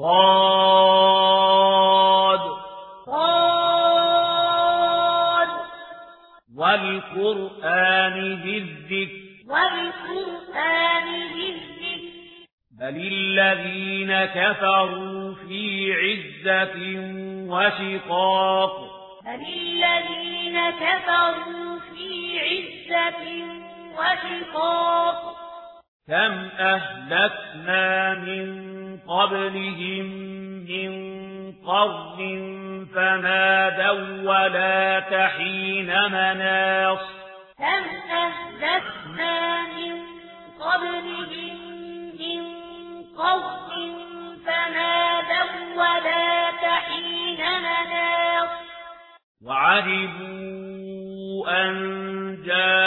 صاد. صاد. والقرآن ذي والقرآن ذي بل الذين كفروا في عزة وشقاق. بل الذين كفروا في عزة وشقاق. كم أهلكنا من قبلهم من قرن فنادوا ولا تحين مناص كم أهلكنا من قبلهم من قرن فنادوا ولا تحين مناص وعربوا أن جاءوا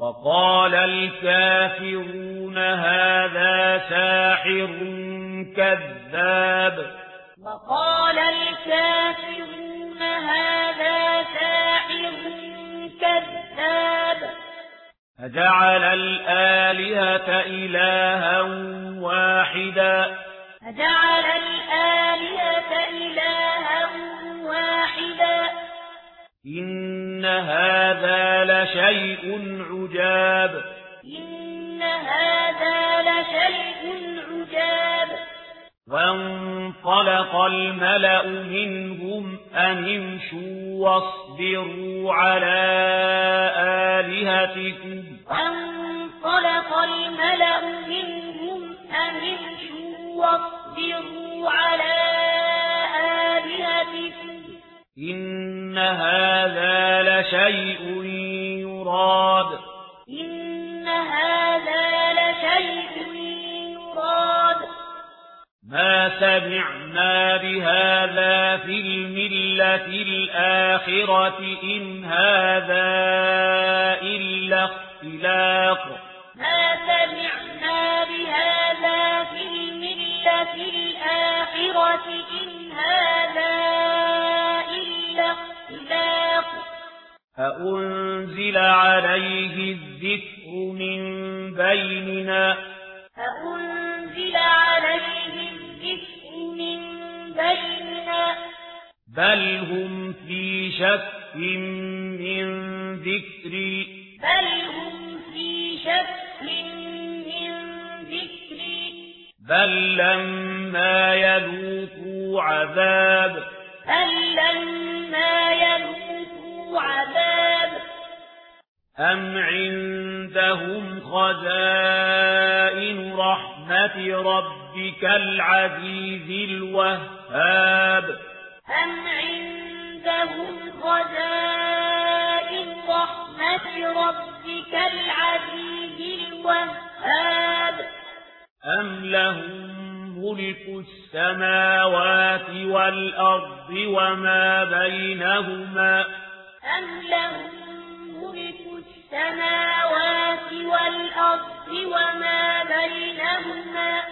وقال الكافرون هذا ساحر كذاب. وقال الكافرون هذا ساحر كذاب. أجعل الآلهة إلها واحدا. أجعل الآلهة إلها إن هذا لشيء عجاب إن هذا لشيء عجاب وانطلق الملأ منهم أن امشوا واصبروا على آلهتكم وانطلق الملأ منهم أن امشوا واصبروا على آلهتكم إن هذا لشيء يراد. إن هذا لشيء يراد. ما سمعنا بهذا في الملة الآخرة إن هذا إلا اختلاق. ما سمعنا بهذا في الملة الآخرة إن هذا أأنزل عليه الذكر من بيننا. أأنزل عليه الذكر من بيننا. بل هم في شك من ذكري. بل هم في شك من ذكري. بل لما يذوقوا عذاب. بل لما يذوقوا عذاب أم عندهم خزائن رحمة ربك العزيز الوهاب. أم عندهم خزائن رحمة ربك العزيز الوهاب. أم لهم ملك السماوات والأرض وما بينهما أَمْ أم لهم ملك السماوات والأرض وما بينهما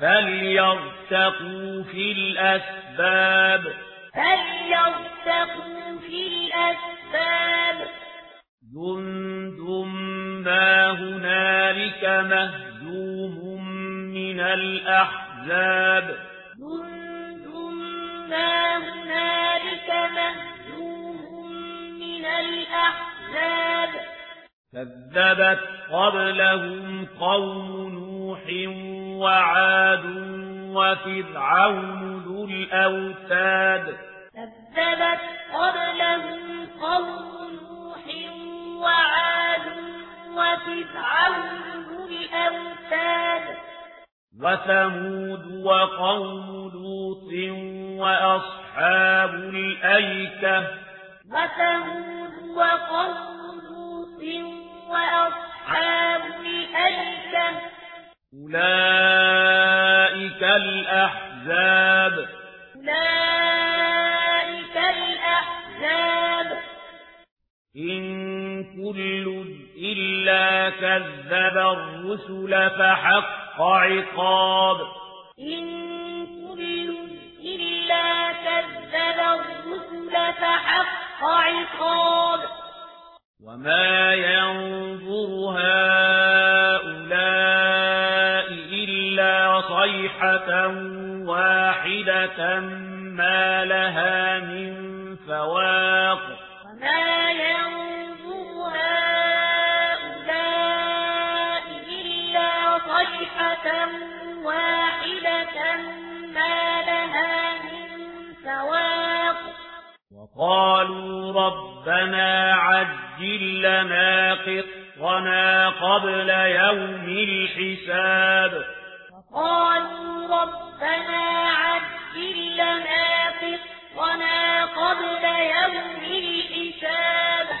فليرتقوا في الأسباب فليرتقوا في الأسباب جند ما هنالك مهزوم من الأحزاب كذبت قبلهم قوم نوح وعاد وفرعون ذو الأوتاد كذبت قبلهم قوم نوح وعاد وفرعون ذو الأوتاد وثمود وقوم لوط وأصحاب الأيكة وثمود وقوم أولئك الأحزاب أولئك الأحزاب إن كل إلا كذب الرسل فحق عقاب إن كل إلا كذب الرسل فحق عقاب وما ينظر تجارة واحدة ما لها من فواق. وما ينظر هؤلاء إلا صيحة واحدة ما لها من فواق. وقالوا ربنا عجل لنا قطنا قبل يوم الحساب. قالوا ربنا لنا قبل يوم الحساب.